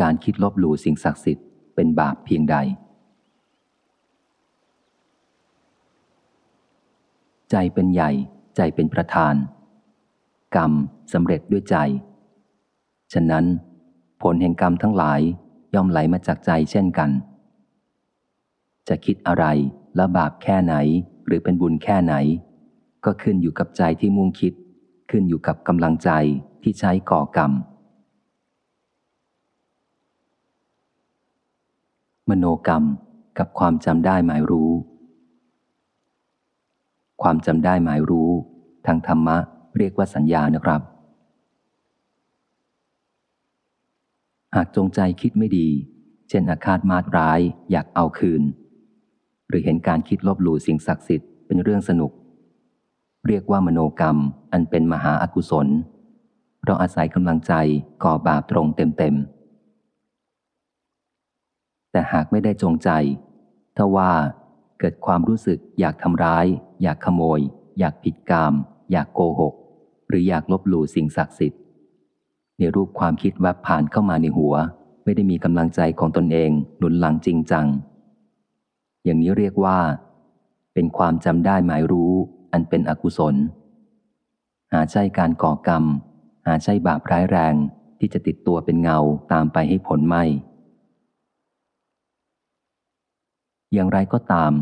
การคิดลบหลู่สิ่งศักดิ์สิทธิ์เป็นบาปเพียงใด ใจเป็นใหญ่ ใจเป็นประธาน กรรมสำเร็จด้วยใจ ฉะนั้น ผลแห่งกรรมทั้งหลายย่อมไหลมาจากใจเช่นกัน จะคิดอะไรและบาปแค่ไหนหรือเป็นบุญแค่ไหน ก็ขึ้นอยู่กับใจที่มุ่งคิด ขึ้นอยู่กับกำลังใจที่ใช้ก่อกรรม มโนกรรมกับความจำได้หมายรู้ ความจำได้หมายรู้ ทางธรรมะเรียกว่าสัญญานะครับ หากจงใจคิดไม่ดี เช่นอาฆาตมาตร้าย อยากเอาคืน หรือเห็นการคิดลบหลู่สิ่งศักดิ์สิทธิ์เป็นเรื่องสนุก เรียกว่ามโนกรรมอันเป็นมหาอากุศลเราอาศัยกำลังใจก่อบาปตรงเต็มๆ แต่หากไม่ได้จงใจ ถ้าว่าเกิดความรู้สึกอยากทำร้าย อยากขโมย อยากผิดกรรมอยากโกหก หรืออยากลบหลู่สิ่งศักดิ์สิทธิ์ ในรูปความคิดแวบผ่านเข้ามาในหัว ไม่ได้มีกำลังใจของตนเองหนุนหลังจริงจัง อย่างนี้เรียกว่า เป็นความจำได้หมายรู้ อันเป็นอกุศล หาใช่การก่อกรรม หาใช่บาปร้ายแรงที่จะติดตัวเป็นเงาตามไปให้ผลไม่ อย่างไรก็ตาม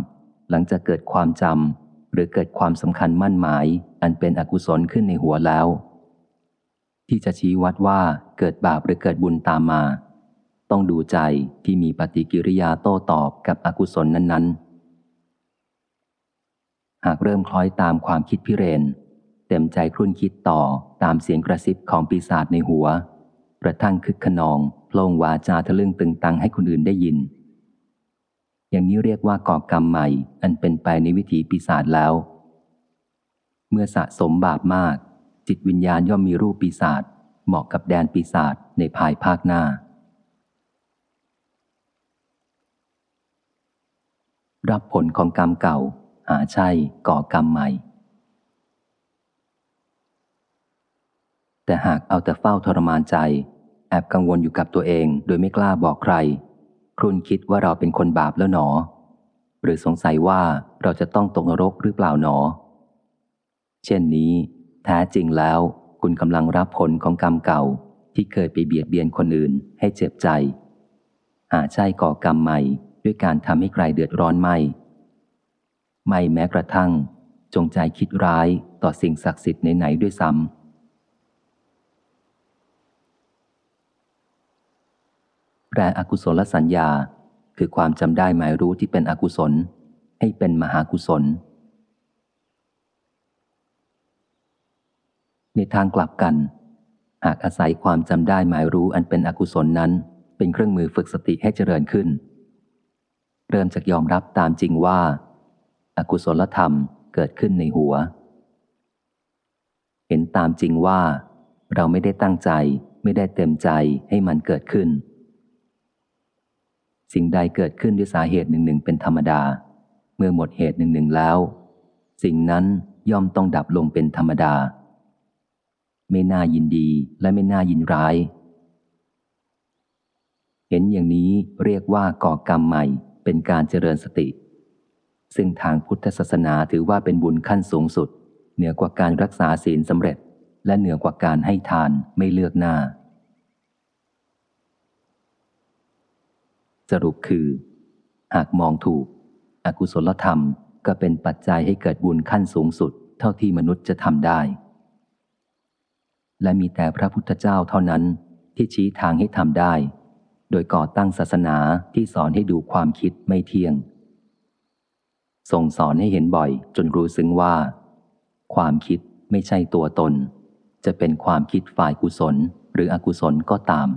หลังจากเกิดความจำหรือเกิดความสำคัญมั่นหมาย อันเป็นอกุศลขึ้นในหัวแล้ว ที่จะชี้วัดว่าเกิดบาปหรือเกิดบุญตามมา ต้องดูใจที่มีปฏิกิริยาโต้ตอบกับอกุศลนั้น ๆ หากเริ่มคล้อยตามความคิดพิเรนเต็มใจครุ่นคิดต่อตามเสียงกระซิบของปีศาจในหัวกระทั่งคึกขนองโพลงวาจาทะลึ่งตึงตังให้คนอื่นได้ยิน อย่างนี้เรียกว่าก่อกรรมใหม่ อันเป็นไปในวิถีปีศาจแล้ว เมื่อสะสมบาปมาก จิตวิญญาณย่อมมีรูปปีศาจเหมาะกับแดนปีศาจในภายภาคหน้า รับผลของกรรมเก่า หาใช่ก่อกรรมใหม่ แต่หากเอาแต่เฝ้าทรมานใจ แอบกังวลอยู่กับตัวเอง โดยไม่กล้าบอกใคร ครุ่นคิดว่าเราเป็นคนบาปแล้วหนอ หรือสงสัยว่าเราจะต้องตกนรกหรือเปล่าหนอ เช่นนี้ แท้จริงแล้ว คุณกำลังรับผลของกรรมเก่าที่เคยไปเบียดเบียนคนอื่นให้เจ็บใจหาใช่ก่อกรรมใหม่ด้วยการทำให้ใครเดือดร้อนไม่ ไม่แม้กระทั่ง จงใจคิดร้ายต่อสิ่งศักดิ์สิทธิ์ไหนๆด้วยซ้ำ แปลอกุศลสัญญา คือความจำได้หมายรู้ที่เป็นอกุศล ให้เป็นมหากุศล ในทางกลับกัน หากอาศัยความจำได้หมายรู้อันเป็นอกุศลนั้น เป็นเครื่องมือฝึกสติให้เจริญขึ้น เริ่มจากยอมรับตามจริงว่า อากุศลธรรมเกิดขึ้นในหัว เห็นตามจริงว่า เราไม่ได้ตั้งใจไม่ได้เต็มใจให้มันเกิดขึ้น สิ่งใดเกิดขึ้นด้วยสาเหตุหนึ่งหนึ่งเป็นธรรมดา เมื่อหมดเหตุหนึ่งหนึ่งแล้ว สิ่งนั้นย่อมต้องดับลงเป็นธรรมดา ไม่น่ายินดีและไม่น่ายินร้าย เห็นอย่างนี้เรียกว่าก่อกรรมใหม่เป็นการเจริญสติ ซึ่งทางพุทธศาสนาถือว่าเป็นบุญขั้นสูงสุด เหนือกว่าการรักษาศีลสำเร็จ และเหนือกว่าการให้ทานไม่เลือกหน้า สรุปคือ หากมองถูก อกุศลธรรมก็เป็นปัจจัยให้เกิดบุญขั้นสูงสุด เท่าที่มนุษย์จะทำได้ และมีแต่พระพุทธเจ้าเท่านั้นที่ชี้ทางให้ทำได้ โดยก่อตั้งศาสนาที่สอนให้ดูความคิดไม่เที่ยงส่งสอนให้เห็นบ่อยจนรู้ซึ้งว่า ความคิดไม่ใช่ตัวตน จะเป็นความคิดฝ่ายกุศลหรืออกุศลก็ตาม